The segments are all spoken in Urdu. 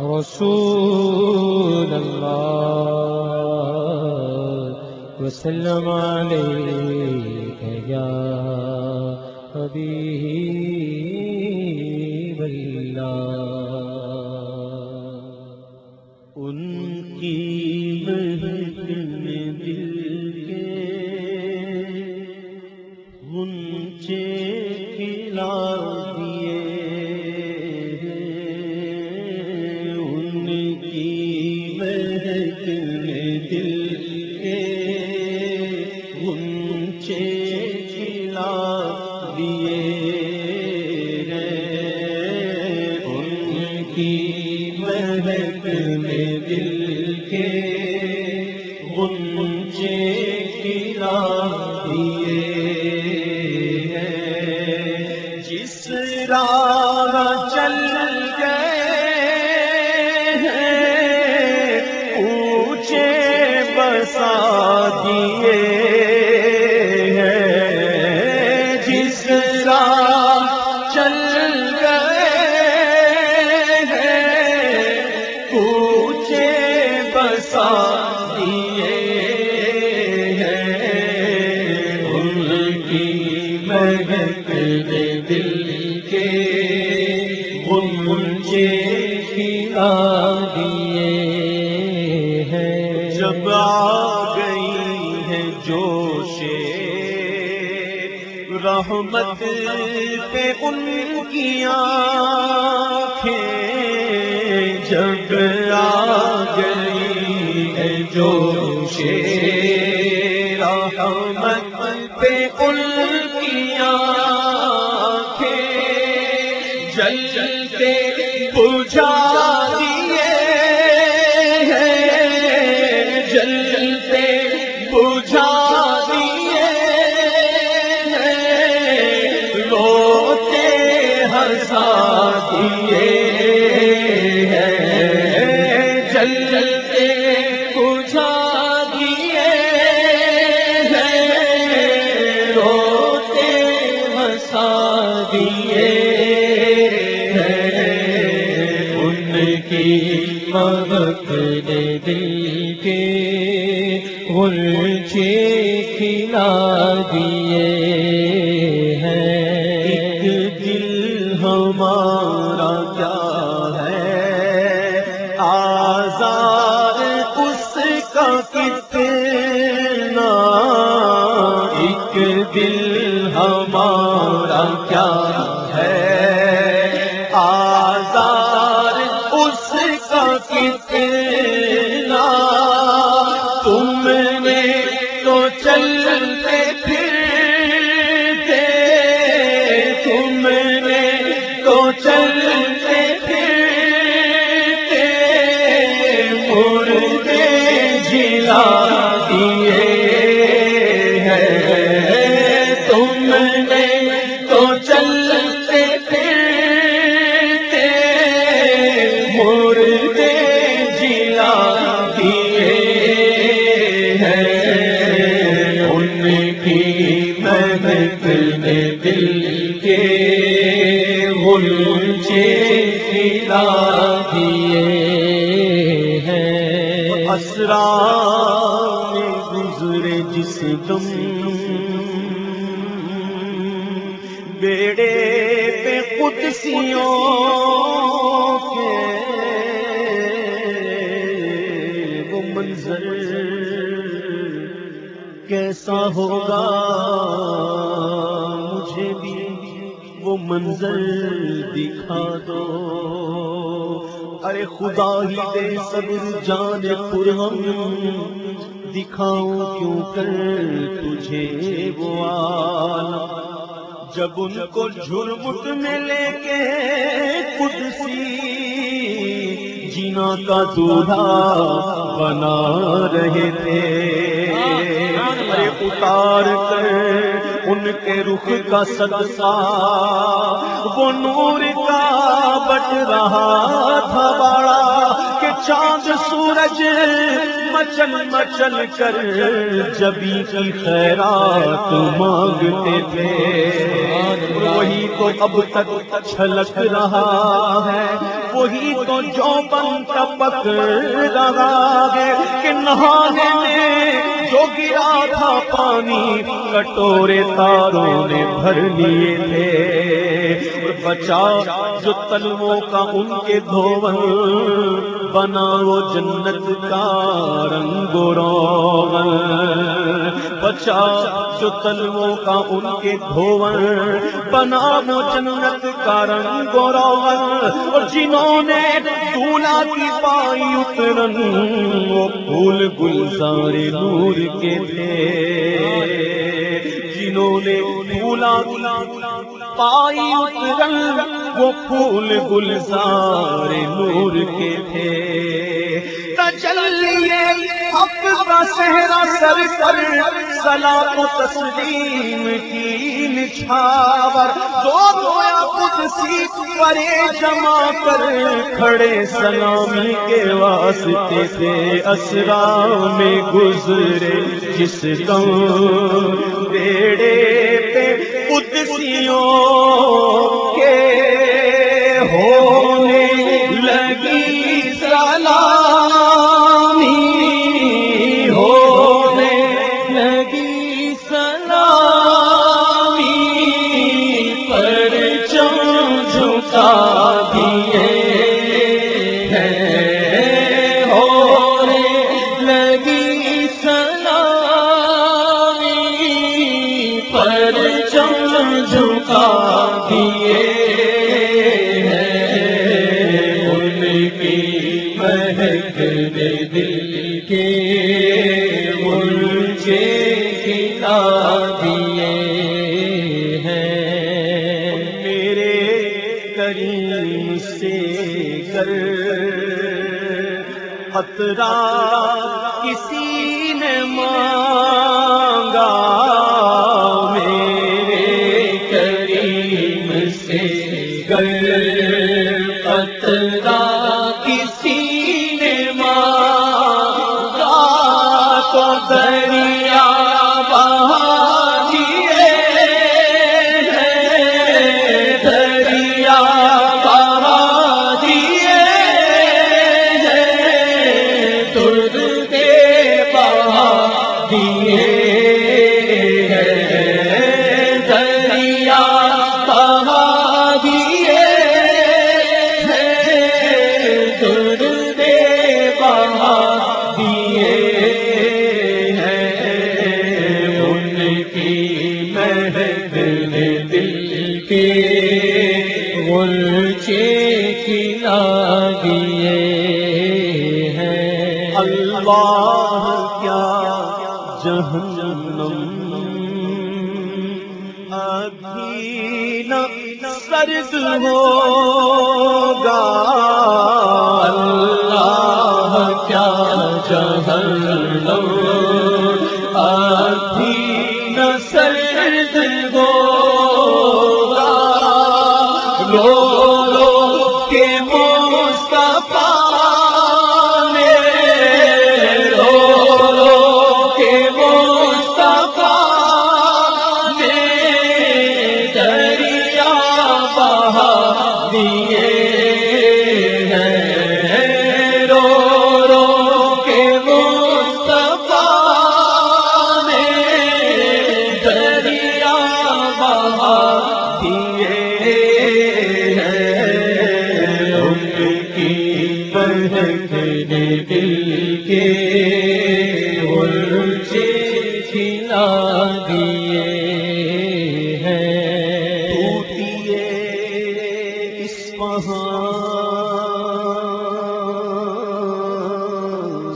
رسول اللہ وسلم علیہ يا حبيب ہاں چل گئے۔ اونچے بسا دیے ہیں۔ جس راہ چل گئے اونچے بسا دیے رحمت پہ ان کی آنکھیں جب آ گئی ہے جوش رحمت پہ ان کی آنکھیں جل جلتے بجھا مرچے کھلا دیے ہیں۔ ایک دل ہمارا کیا تم نے تو چلتے پھرتے، مردے جلا دیے ہیں۔ ان کی محنت نے دل کے غلچے کھلا دیے ہیں۔ اسرا میں گزرے جس دم بیڑے پہ قدسیوں کے وہ منظر کیسا ہوگا مجھے بھی وہ منظر دکھا دو۔ ارے خدا ہی دے صبر جان پر ہم دکھاؤں کیوں کر تجھے وہ عالم جب ان کو جھرمٹ میں لے کے قدسی، جینا کا دولہا بنا رہے تھے۔ ارے اتار کر ان کے رخ کا صدقہ، وہ نور کا بٹ رہا تھا۔ سورج مچل مچل کر جبی کی خیرات مانگتے تھے۔ وہی تو اب تک چھلک رہا ہے۔ وہی تو جو بن ٹپک رہا ہے کہ نہانے میں جو گرا تھا پانی کٹورے تاروں نے بھر لیے تھے۔ بچا جو تلووں کا ان کے دھوون بنا وہ جنت کا رنگ روغن، بچا جو تلووں کا ان کے دھوون، بنا وہ جنت کا رنگ روغن، اور جنہوں نے دولا کی پائی اترن، وہ پھول گلزار نور کے تھے۔ جنہوں نے پھولا پائی اترن وہ پھول گلزار نور کے تھے۔ تجلیے حق کا صحرا سر پر سلام و تسلیم کی نچھاور۔ دو دویا قدسی پرے جمع کر کھڑے سلامی کے واسطے تھے۔ اسرا میں گزرے جس گم بیڑے قدسیوں کے ہونے لگی سلامی ہونے لگی سلامی پر چم جھکا دی مجھے کھلا دیے ہیں میرے کریم سے کر۔ خطرہ کسی نے مانگا۔ میرے کریم سے گر قطرہ دے بہا دیے سرد ہوگا۔ اللہ کیا جہنم۔ بہا دیے ہیں ان کی نے دل کے الجے کھلا دیے ہیں ٹوٹیے اس وہاں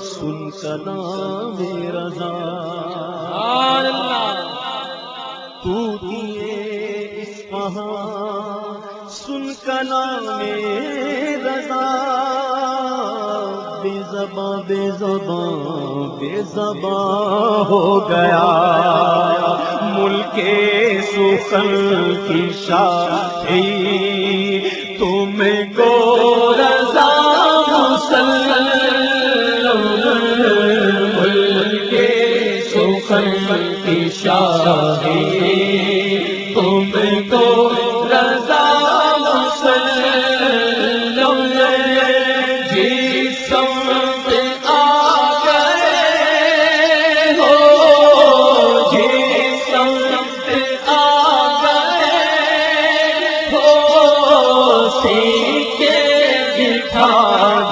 سن کلام رضا ٹوٹیے نام رضا، بے زباں، بے زبان بے زبان ہو گیا۔ ملک سخن کی شاہی تم گو رضا مسلم۔ ملک سخن کی شاہی تم کو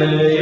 ہیں